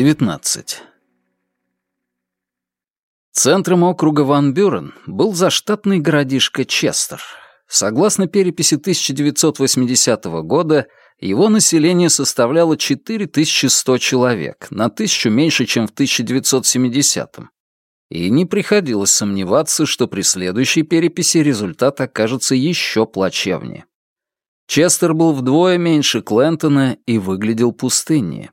19. Центром округа Ван Бюрен был заштатный городишко Честер. Согласно переписи 1980 года, его население составляло 4100 человек, на тысячу меньше, чем в 1970-м. И не приходилось сомневаться, что при следующей переписи результат окажется еще плачевнее. Честер был вдвое меньше Клентона и выглядел пустыннее.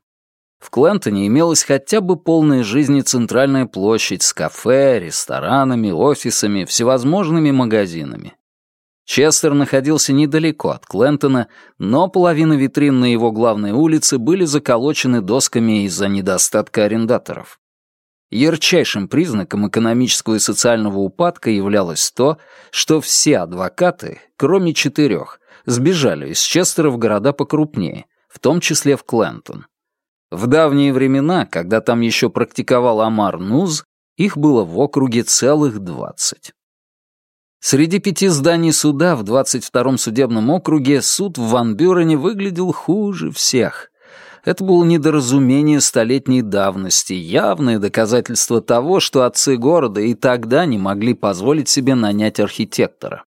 В Клентоне имелась хотя бы полная жизни центральная площадь с кафе, ресторанами, офисами, всевозможными магазинами. Честер находился недалеко от Клентона, но половина витрин на его главной улице были заколочены досками из-за недостатка арендаторов. Ярчайшим признаком экономического и социального упадка являлось то, что все адвокаты, кроме четырех, сбежали из Честера в города покрупнее, в том числе в Клентон. В давние времена, когда там еще практиковал Амар Нуз, их было в округе целых двадцать. Среди пяти зданий суда в 22-м судебном округе суд в Ван Бюрене выглядел хуже всех. Это было недоразумение столетней давности, явное доказательство того, что отцы города и тогда не могли позволить себе нанять архитектора.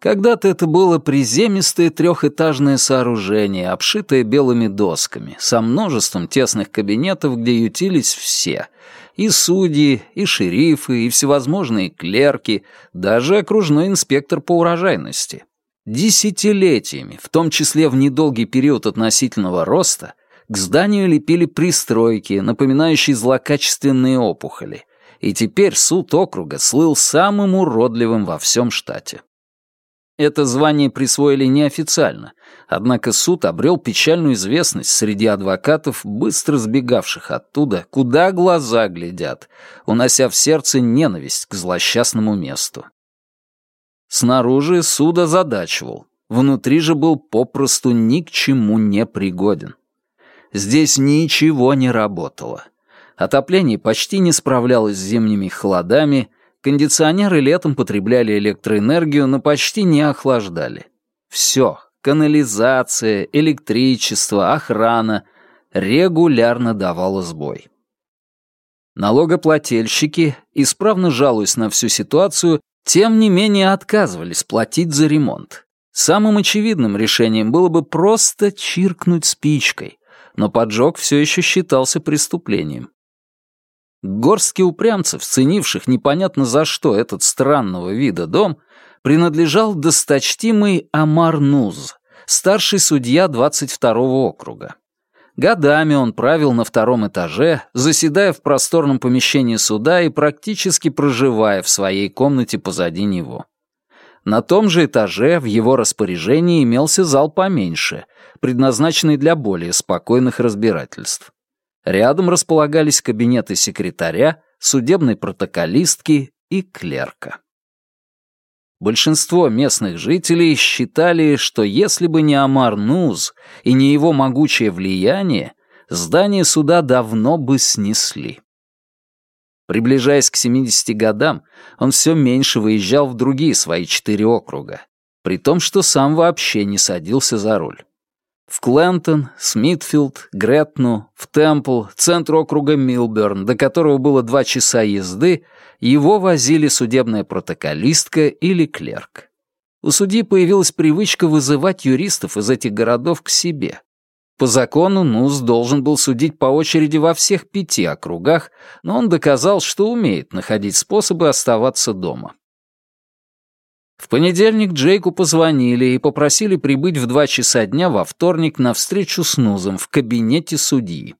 Когда-то это было приземистое трехэтажное сооружение, обшитое белыми досками, со множеством тесных кабинетов, где ютились все — и судьи, и шерифы, и всевозможные клерки, даже окружной инспектор по урожайности. Десятилетиями, в том числе в недолгий период относительного роста, к зданию лепили пристройки, напоминающие злокачественные опухоли, и теперь суд округа слыл самым уродливым во всем штате. Это звание присвоили неофициально, однако суд обрел печальную известность среди адвокатов, быстро сбегавших оттуда, куда глаза глядят, унося в сердце ненависть к злосчастному месту. Снаружи суд озадачивал, внутри же был попросту ни к чему не пригоден. Здесь ничего не работало. Отопление почти не справлялось с зимними холодами, Кондиционеры летом потребляли электроэнергию, но почти не охлаждали. Все — канализация, электричество, охрана — регулярно давало сбой. Налогоплательщики, исправно жалуясь на всю ситуацию, тем не менее отказывались платить за ремонт. Самым очевидным решением было бы просто чиркнуть спичкой, но поджог все еще считался преступлением. Горстки упрямцев, ценивших непонятно за что этот странного вида дом, принадлежал досточтимый Амар Нуз, старший судья 22-го округа. Годами он правил на втором этаже, заседая в просторном помещении суда и практически проживая в своей комнате позади него. На том же этаже в его распоряжении имелся зал поменьше, предназначенный для более спокойных разбирательств. Рядом располагались кабинеты секретаря, судебной протоколистки и клерка. Большинство местных жителей считали, что если бы не Амар Нуз и не его могучее влияние, здание суда давно бы снесли. Приближаясь к 70 годам, он все меньше выезжал в другие свои четыре округа, при том, что сам вообще не садился за руль. В Клентон, Смитфилд, Гретну, в Темпл, центр округа Милберн, до которого было два часа езды, его возили судебная протоколистка или клерк. У судьи появилась привычка вызывать юристов из этих городов к себе. По закону НУС должен был судить по очереди во всех пяти округах, но он доказал, что умеет находить способы оставаться дома. В понедельник Джейку позвонили и попросили прибыть в два часа дня во вторник на встречу с Нузом в кабинете судьи.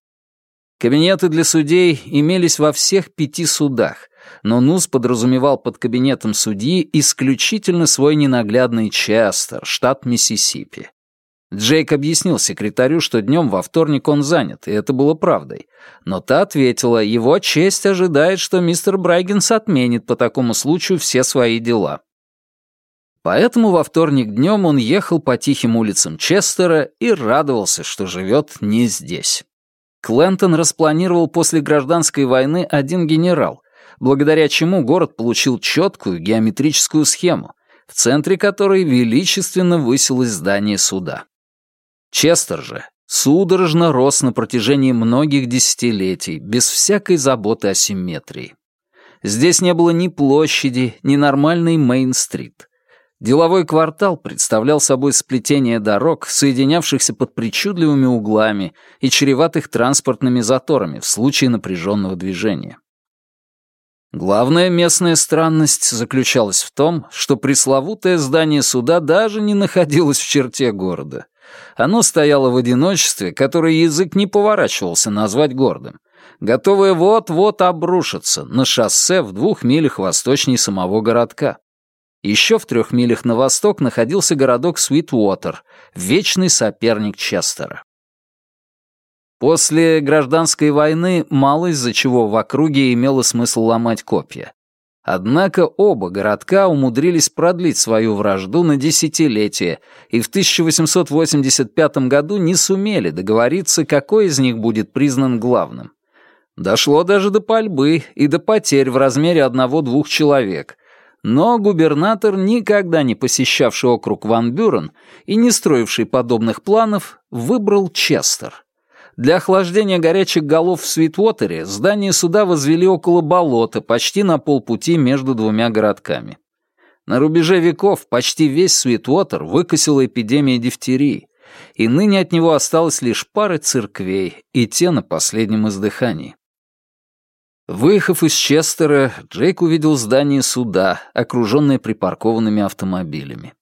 Кабинеты для судей имелись во всех пяти судах, но Нуз подразумевал под кабинетом судьи исключительно свой ненаглядный Честер, штат Миссисипи. Джейк объяснил секретарю, что днем во вторник он занят, и это было правдой. Но та ответила, его честь ожидает, что мистер Брайгенс отменит по такому случаю все свои дела. Поэтому во вторник днем он ехал по тихим улицам Честера и радовался, что живет не здесь. Клентон распланировал после гражданской войны один генерал, благодаря чему город получил четкую геометрическую схему, в центре которой величественно высилось здание суда. Честер же, судорожно рос на протяжении многих десятилетий, без всякой заботы о симметрии. Здесь не было ни площади, ни нормальной Мейн-стрит. Деловой квартал представлял собой сплетение дорог, соединявшихся под причудливыми углами и чреватых транспортными заторами в случае напряженного движения. Главная местная странность заключалась в том, что пресловутое здание суда даже не находилось в черте города. Оно стояло в одиночестве, которое язык не поворачивался назвать городом, готовое вот-вот обрушиться на шоссе в двух милях восточнее самого городка. Еще в трех милях на восток находился городок Свитуотер, вечный соперник Честера. После гражданской войны мало из-за чего в округе имело смысл ломать копья. Однако оба городка умудрились продлить свою вражду на десятилетия и в 1885 году не сумели договориться, какой из них будет признан главным. Дошло даже до пальбы и до потерь в размере одного-двух человек, но губернатор, никогда не посещавший округ Ван Бюрен и не строивший подобных планов, выбрал Честер. Для охлаждения горячих голов в Свитвотере здание суда возвели около болота, почти на полпути между двумя городками. На рубеже веков почти весь Свитвотер выкосила эпидемия дифтерии, и ныне от него осталось лишь пара церквей, и те на последнем издыхании. Выехав из Честера, Джейк увидел здание суда, окруженное припаркованными автомобилями.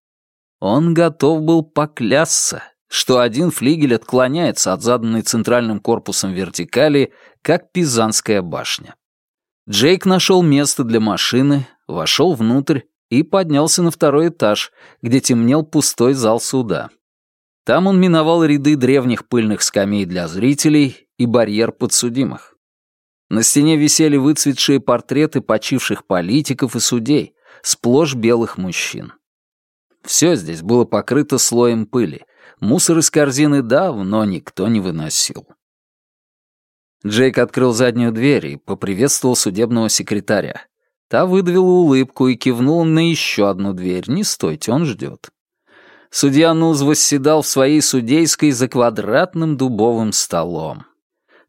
Он готов был поклясться, что один флигель отклоняется от заданной центральным корпусом вертикали, как Пизанская башня. Джейк нашел место для машины, вошел внутрь и поднялся на второй этаж, где темнел пустой зал суда. Там он миновал ряды древних пыльных скамей для зрителей и барьер подсудимых. На стене висели выцветшие портреты почивших политиков и судей, сплошь белых мужчин. Все здесь было покрыто слоем пыли. Мусор из корзины давно никто не выносил. Джейк открыл заднюю дверь и поприветствовал судебного секретаря. Та выдавила улыбку и кивнула на еще одну дверь. «Не стойте, он ждет». Судья Нуз восседал в своей судейской за квадратным дубовым столом.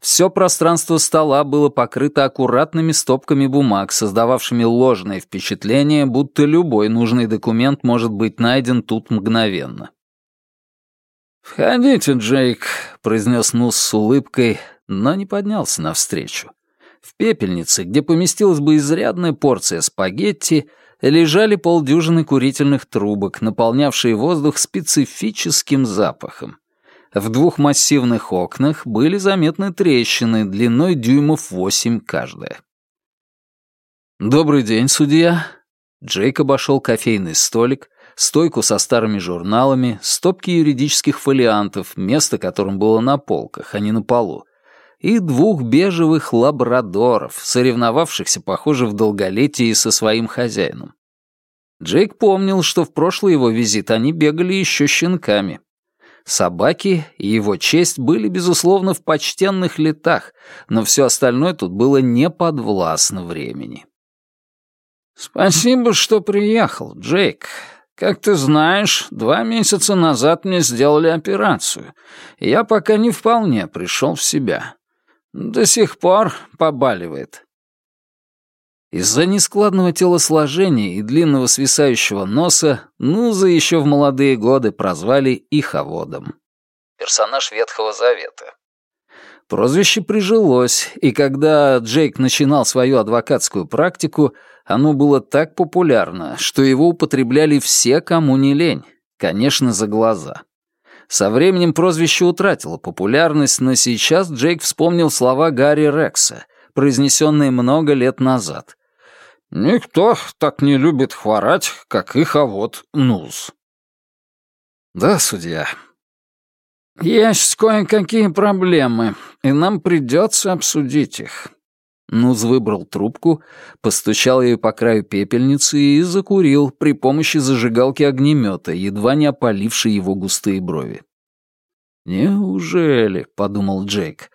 Все пространство стола было покрыто аккуратными стопками бумаг, создававшими ложное впечатление, будто любой нужный документ может быть найден тут мгновенно. «Входите, Джейк», — произнес Нус с улыбкой, но не поднялся навстречу. В пепельнице, где поместилась бы изрядная порция спагетти, лежали полдюжины курительных трубок, наполнявшие воздух специфическим запахом. В двух массивных окнах были заметны трещины длиной дюймов восемь каждая. «Добрый день, судья». Джейк обошел кофейный столик, стойку со старыми журналами, стопки юридических фолиантов, место которым было на полках, а не на полу, и двух бежевых лабрадоров, соревновавшихся, похоже, в долголетии со своим хозяином. Джейк помнил, что в прошлый его визит они бегали еще щенками. Собаки и его честь были, безусловно, в почтенных летах, но все остальное тут было не подвластно времени. «Спасибо, что приехал, Джейк. Как ты знаешь, два месяца назад мне сделали операцию, и я пока не вполне пришел в себя. До сих пор побаливает. Из-за нескладного телосложения и длинного свисающего носа Нуза еще в молодые годы прозвали Иховодом. Персонаж Ветхого Завета. Прозвище прижилось, и когда Джейк начинал свою адвокатскую практику, оно было так популярно, что его употребляли все, кому не лень, конечно, за глаза. Со временем прозвище утратило популярность, но сейчас Джейк вспомнил слова Гарри Рекса, произнесенные много лет назад — Никто так не любит хворать, как их, а вот Нуз. Да, судья. Есть кое-какие проблемы, и нам придется обсудить их. Нуз выбрал трубку, постучал ею по краю пепельницы и закурил при помощи зажигалки огнемета, едва не опалившей его густые брови. «Неужели?» — подумал Джейк.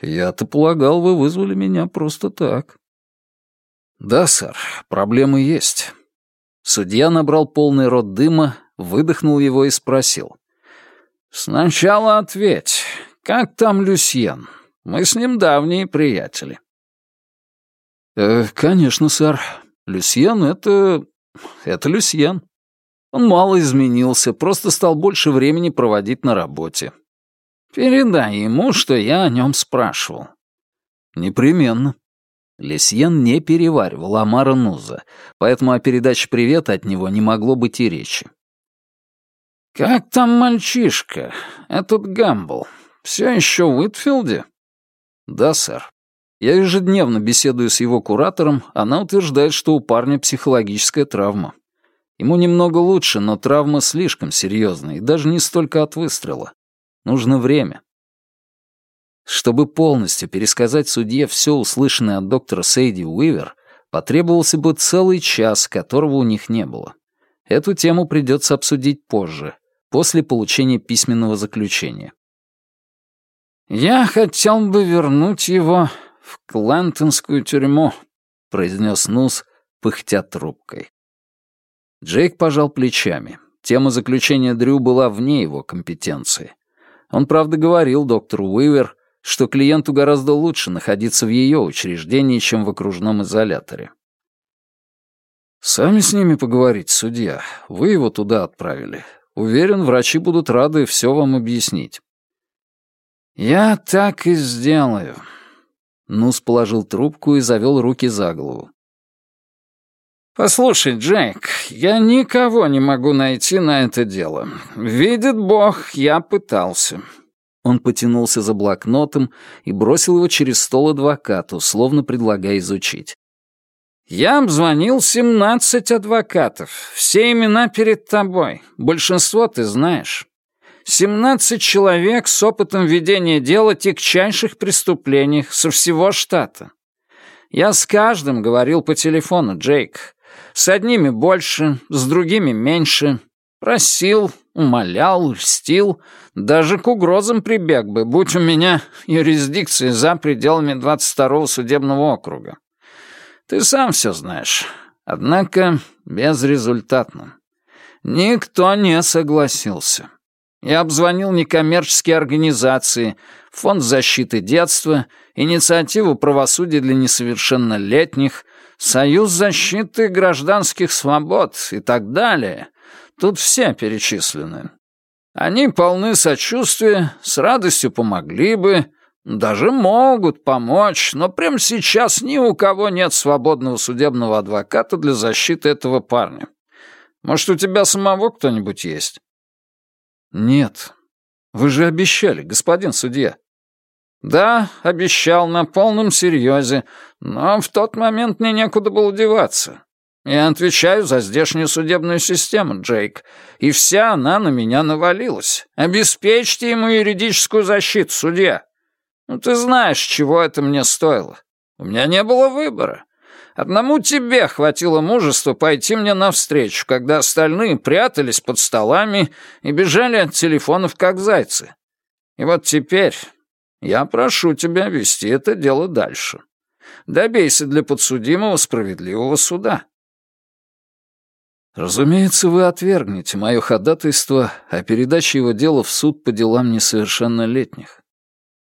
«Я-то полагал, вы вызвали меня просто так». «Да, сэр, проблемы есть». Судья набрал полный рот дыма, выдохнул его и спросил. «Сначала ответь, Как там Люсьен? Мы с ним давние приятели». «Э, «Конечно, сэр. Люсьен — это... это Люсьен. Он мало изменился, просто стал больше времени проводить на работе. Передай ему, что я о нем спрашивал». «Непременно». Лесьен не переваривал Амара Нуза, поэтому о передаче привета от него не могло быть и речи. «Как там мальчишка, этот Гамбл? Все еще в Уитфилде?» «Да, сэр. Я ежедневно беседую с его куратором, она утверждает, что у парня психологическая травма. Ему немного лучше, но травма слишком серьезная, и даже не столько от выстрела. Нужно время. Чтобы полностью пересказать судье все услышанное от доктора Сейди Уивер, потребовался бы целый час, которого у них не было. Эту тему придется обсудить позже, после получения письменного заключения. «Я хотел бы вернуть его в Клентонскую тюрьму», — произнес Нус, пыхтя трубкой. Джейк пожал плечами. Тема заключения Дрю была вне его компетенции. Он, правда, говорил доктору Уивер, что клиенту гораздо лучше находиться в ее учреждении, чем в окружном изоляторе. «Сами с ними поговорить, судья. Вы его туда отправили. Уверен, врачи будут рады все вам объяснить». «Я так и сделаю». Нус положил трубку и завел руки за голову. «Послушай, Джейк, я никого не могу найти на это дело. Видит Бог, я пытался. Он потянулся за блокнотом и бросил его через стол адвокату, словно предлагая изучить. «Я обзвонил семнадцать адвокатов. Все имена перед тобой. Большинство ты знаешь. Семнадцать человек с опытом ведения дела тягчайших преступлениях со всего штата. Я с каждым говорил по телефону, Джейк. С одними больше, с другими меньше. Просил, умолял, льстил, даже к угрозам прибег бы, будь у меня юрисдикции за пределами 22-го судебного округа. Ты сам все знаешь. Однако безрезультатно. Никто не согласился. Я обзвонил некоммерческие организации, Фонд защиты детства, Инициативу правосудия для несовершеннолетних, Союз защиты гражданских свобод и так далее. Тут все перечислены. Они полны сочувствия, с радостью помогли бы, даже могут помочь, но прямо сейчас ни у кого нет свободного судебного адвоката для защиты этого парня. Может, у тебя самого кто-нибудь есть? Нет. Вы же обещали, господин судья. Да, обещал на полном серьезе, но в тот момент мне некуда было деваться. Я отвечаю за здешнюю судебную систему, Джейк, и вся она на меня навалилась. Обеспечьте ему юридическую защиту, судья. Ну, ты знаешь, чего это мне стоило. У меня не было выбора. Одному тебе хватило мужества пойти мне навстречу, когда остальные прятались под столами и бежали от телефонов, как зайцы. И вот теперь я прошу тебя вести это дело дальше. Добейся для подсудимого справедливого суда. Разумеется, вы отвергнете мое ходатайство о передаче его дела в суд по делам несовершеннолетних.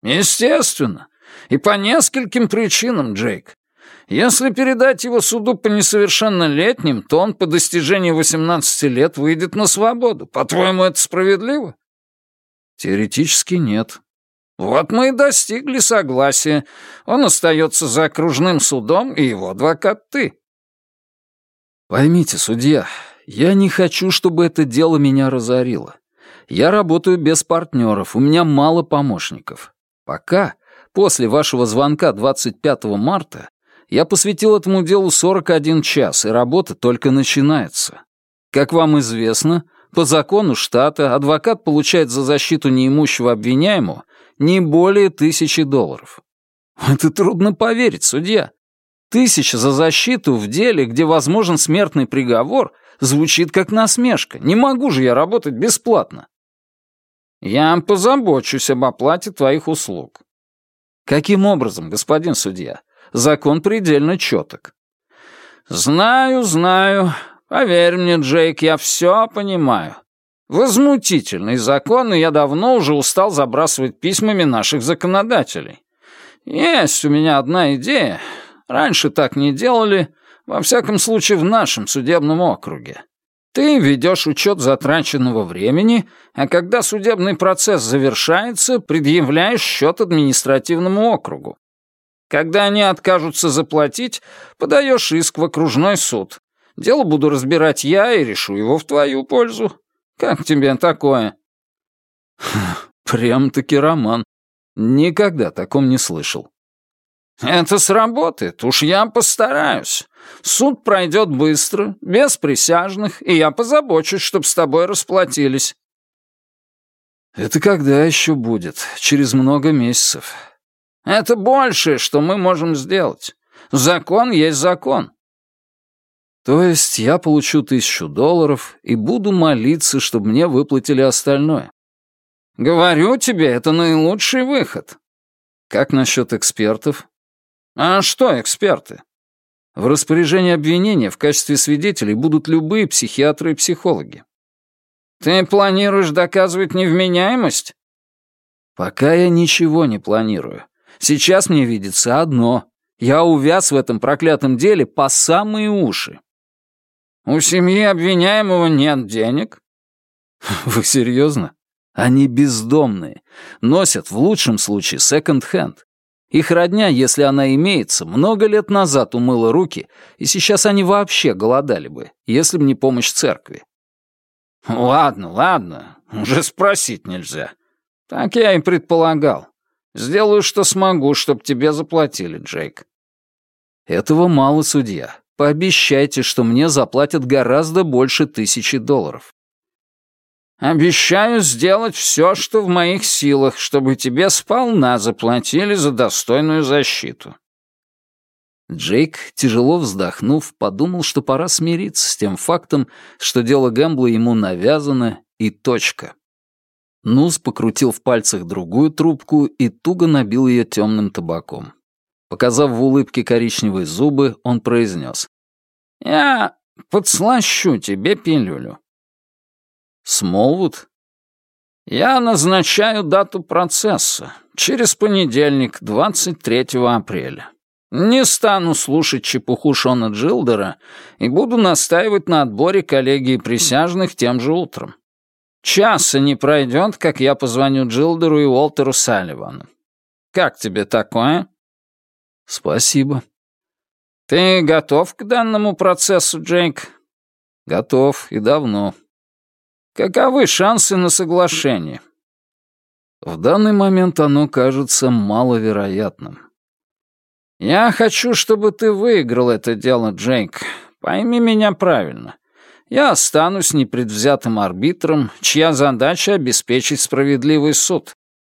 Естественно. И по нескольким причинам, Джейк. Если передать его суду по несовершеннолетним, то он по достижении 18 лет выйдет на свободу. По-твоему, это справедливо? Теоретически нет. Вот мы и достигли согласия. Он остается за окружным судом, и его адвокат ты. Поймите, судья, я не хочу, чтобы это дело меня разорило. Я работаю без партнеров, у меня мало помощников. Пока, после вашего звонка 25 марта, я посвятил этому делу 41 час, и работа только начинается. Как вам известно, по закону штата адвокат получает за защиту неимущего обвиняемого не более тысячи долларов. Это трудно поверить, судья. Тысяча за защиту в деле, где возможен смертный приговор, звучит как насмешка. Не могу же я работать бесплатно. Я позабочусь об оплате твоих услуг. Каким образом, господин судья? Закон предельно четок. Знаю, знаю. Поверь мне, Джейк, я все понимаю. Возмутительный закон, и я давно уже устал забрасывать письмами наших законодателей. Есть у меня одна идея. Раньше так не делали, во всяком случае в нашем судебном округе. Ты ведешь учет затраченного времени, а когда судебный процесс завершается, предъявляешь счет административному округу. Когда они откажутся заплатить, подаешь иск в окружной суд. Дело буду разбирать я и решу его в твою пользу. Как тебе такое?» «Прям-таки роман. Никогда таком не слышал». «Это сработает, уж я постараюсь. Суд пройдет быстро, без присяжных, и я позабочусь, чтобы с тобой расплатились». «Это когда еще будет? Через много месяцев». «Это большее, что мы можем сделать. Закон есть закон. То есть я получу тысячу долларов и буду молиться, чтобы мне выплатили остальное. Говорю тебе, это наилучший выход. Как насчет экспертов? А что эксперты? В распоряжении обвинения в качестве свидетелей будут любые психиатры и психологи. Ты планируешь доказывать невменяемость? Пока я ничего не планирую. Сейчас мне видится одно. Я увяз в этом проклятом деле по самые уши. У семьи обвиняемого нет денег? Вы серьезно? Они бездомные. Носят в лучшем случае секонд-хенд. Их родня, если она имеется, много лет назад умыла руки, и сейчас они вообще голодали бы, если бы не помощь церкви. Ладно, ладно, уже спросить нельзя. Так я и предполагал. Сделаю, что смогу, чтобы тебе заплатили, Джейк. Этого мало, судья. Пообещайте, что мне заплатят гораздо больше тысячи долларов. Обещаю сделать все, что в моих силах, чтобы тебе сполна заплатили за достойную защиту. Джейк, тяжело вздохнув, подумал, что пора смириться с тем фактом, что дело Гэмбла ему навязано, и точка. Нус покрутил в пальцах другую трубку и туго набил ее темным табаком. Показав в улыбке коричневые зубы, он произнес. «Я подслащу тебе пилюлю». «Смолвуд?» «Я назначаю дату процесса. Через понедельник, 23 апреля. Не стану слушать чепуху Шона Джилдера и буду настаивать на отборе коллегии присяжных тем же утром. Часа не пройдет, как я позвоню Джилдеру и Уолтеру Салливану. Как тебе такое?» «Спасибо». «Ты готов к данному процессу, Джейк?» «Готов и давно». «Каковы шансы на соглашение?» «В данный момент оно кажется маловероятным». «Я хочу, чтобы ты выиграл это дело, Джейк. Пойми меня правильно. Я останусь непредвзятым арбитром, чья задача — обеспечить справедливый суд.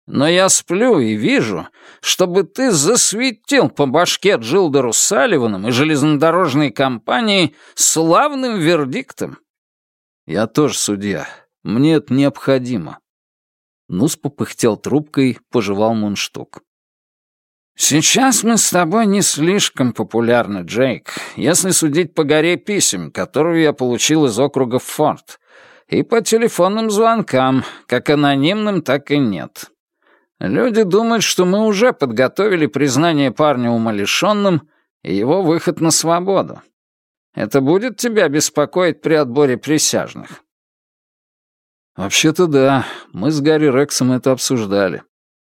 Но я сплю и вижу, чтобы ты засветил по башке Джилдеру Салливаном и железнодорожной компании славным вердиктом. Я тоже судья. Мне это необходимо. Нус попыхтел трубкой, пожевал мундштук. «Сейчас мы с тобой не слишком популярны, Джейк, если судить по горе писем, которую я получил из округа Форт, и по телефонным звонкам, как анонимным, так и нет. Люди думают, что мы уже подготовили признание парня умалишенным и его выход на свободу. Это будет тебя беспокоить при отборе присяжных?» «Вообще-то да, мы с Гарри Рексом это обсуждали.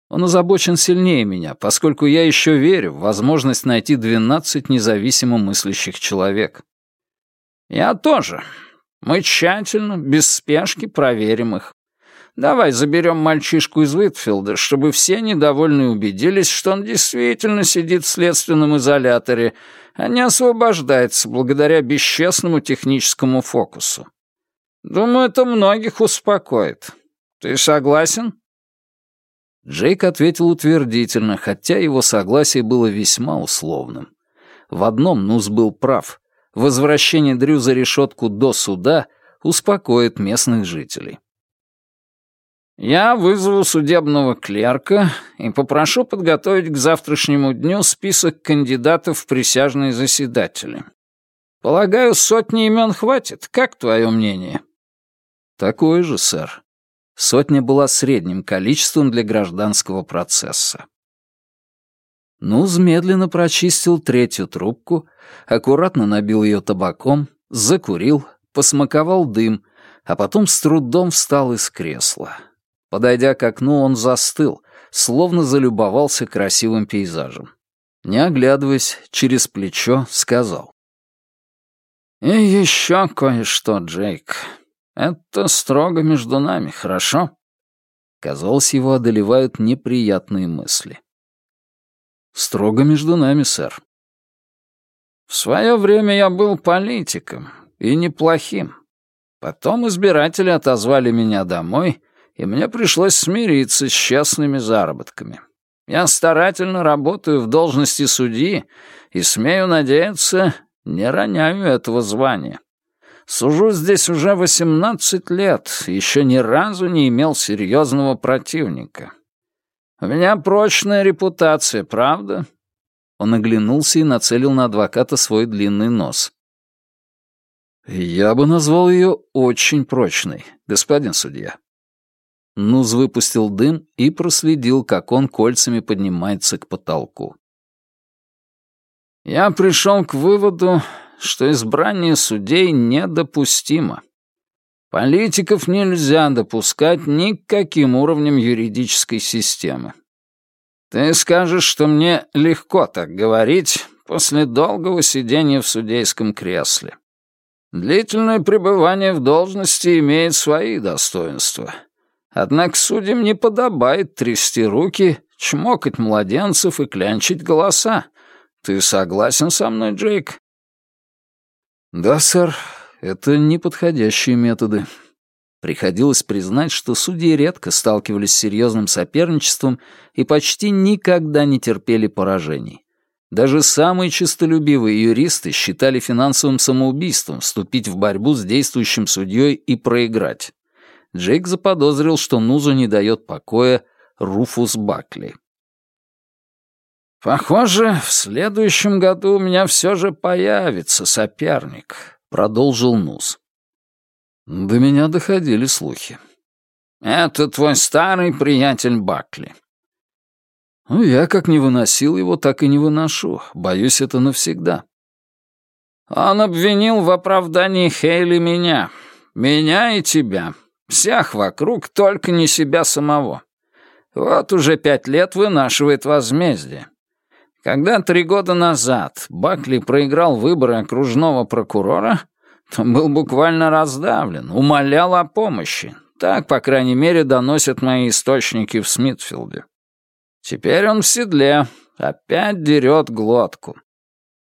Он озабочен сильнее меня, поскольку я еще верю в возможность найти 12 независимо мыслящих человек». «Я тоже. Мы тщательно, без спешки проверим их. Давай заберем мальчишку из Уитфилда, чтобы все недовольные убедились, что он действительно сидит в следственном изоляторе, а не освобождается благодаря бесчестному техническому фокусу. Думаю, это многих успокоит. Ты согласен?» Джейк ответил утвердительно, хотя его согласие было весьма условным. В одном Нус был прав. Возвращение Дрю за решетку до суда успокоит местных жителей. Я вызову судебного клерка и попрошу подготовить к завтрашнему дню список кандидатов в присяжные заседатели. Полагаю, сотни имен хватит. Как твое мнение?» Такое же, сэр. Сотня была средним количеством для гражданского процесса. Нуз медленно прочистил третью трубку, аккуратно набил ее табаком, закурил, посмаковал дым, а потом с трудом встал из кресла. Подойдя к окну, он застыл, словно залюбовался красивым пейзажем. Не оглядываясь, через плечо сказал. «И еще кое-что, Джейк. Это строго между нами, хорошо?» Казалось, его одолевают неприятные мысли. «Строго между нами, сэр». «В свое время я был политиком, и неплохим. Потом избиратели отозвали меня домой, и мне пришлось смириться с частными заработками. Я старательно работаю в должности судьи и, смею надеяться, не роняю этого звания. Сужу здесь уже 18 лет, еще ни разу не имел серьезного противника. У меня прочная репутация, правда?» Он оглянулся и нацелил на адвоката свой длинный нос. «Я бы назвал ее очень прочной, господин судья». Нуз выпустил дым и проследил, как он кольцами поднимается к потолку. «Я пришел к выводу, что избрание судей недопустимо. Политиков нельзя допускать ни к каким уровням юридической системы. Ты скажешь, что мне легко так говорить после долгого сидения в судейском кресле. Длительное пребывание в должности имеет свои достоинства. Однако судьям не подобает трясти руки, чмокать младенцев и клянчить голоса. Ты согласен со мной, Джейк? Да, сэр, это неподходящие методы. Приходилось признать, что судьи редко сталкивались с серьезным соперничеством и почти никогда не терпели поражений. Даже самые честолюбивые юристы считали финансовым самоубийством вступить в борьбу с действующим судьей и проиграть. Джейк заподозрил, что Нузу не дает покоя Руфус Бакли. «Похоже, в следующем году у меня все же появится соперник», — продолжил Нуз. До меня доходили слухи. «Это твой старый приятель Бакли. Ну, я как не выносил его, так и не выношу. Боюсь, это навсегда. Он обвинил в оправдании Хейли меня. Меня и тебя. Всех вокруг, только не себя самого. Вот уже пять лет вынашивает возмездие. Когда три года назад Бакли проиграл выборы окружного прокурора, то был буквально раздавлен, умолял о помощи. Так, по крайней мере, доносят мои источники в Смитфилде. Теперь он в седле, опять дерет глотку.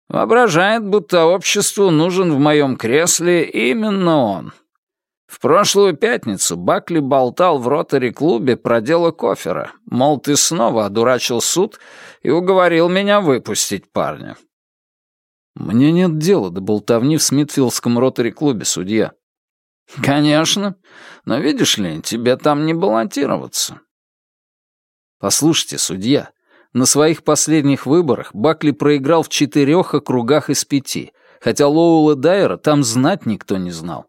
Воображает, будто обществу нужен в моем кресле именно он. В прошлую пятницу Бакли болтал в ротари-клубе про дело Кофера, мол, ты снова одурачил суд и уговорил меня выпустить парня. Мне нет дела до болтовни в Смитфилдском ротари-клубе, судья. Конечно, но видишь ли, тебе там не баллотироваться. Послушайте, судья, на своих последних выборах Бакли проиграл в четырех округах из пяти, хотя Лоула Дайера там знать никто не знал.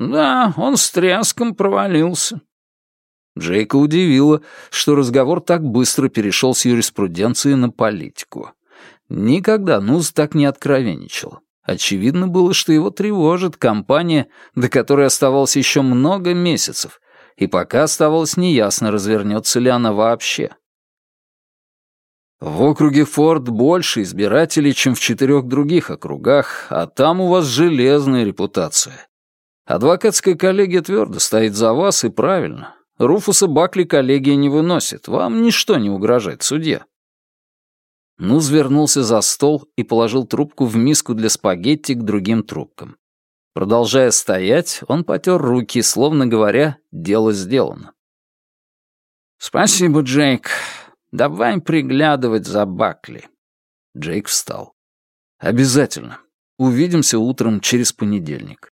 Да, он с тряском провалился. Джейка удивило, что разговор так быстро перешел с юриспруденции на политику. Никогда Нуз так не откровенничал. Очевидно было, что его тревожит компания, до которой оставалось еще много месяцев, и пока оставалось неясно, развернется ли она вообще. В округе Форд больше избирателей, чем в четырех других округах, а там у вас железная репутация. Адвокатская коллегия твердо стоит за вас, и правильно. Руфуса Бакли коллегия не выносит, вам ничто не угрожает, судья. Нуз вернулся за стол и положил трубку в миску для спагетти к другим трубкам. Продолжая стоять, он потер руки, словно говоря, дело сделано. «Спасибо, Джейк. Давай приглядывать за Бакли». Джейк встал. «Обязательно. Увидимся утром через понедельник».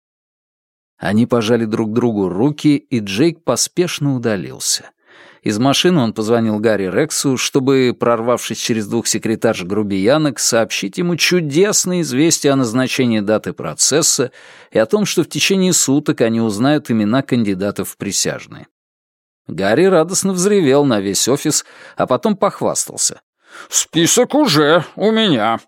Они пожали друг другу руки, и Джейк поспешно удалился. Из машины он позвонил Гарри Рексу, чтобы, прорвавшись через двух секретарш грубиянок, сообщить ему чудесное известие о назначении даты процесса и о том, что в течение суток они узнают имена кандидатов в присяжные. Гарри радостно взревел на весь офис, а потом похвастался. «Список уже у меня.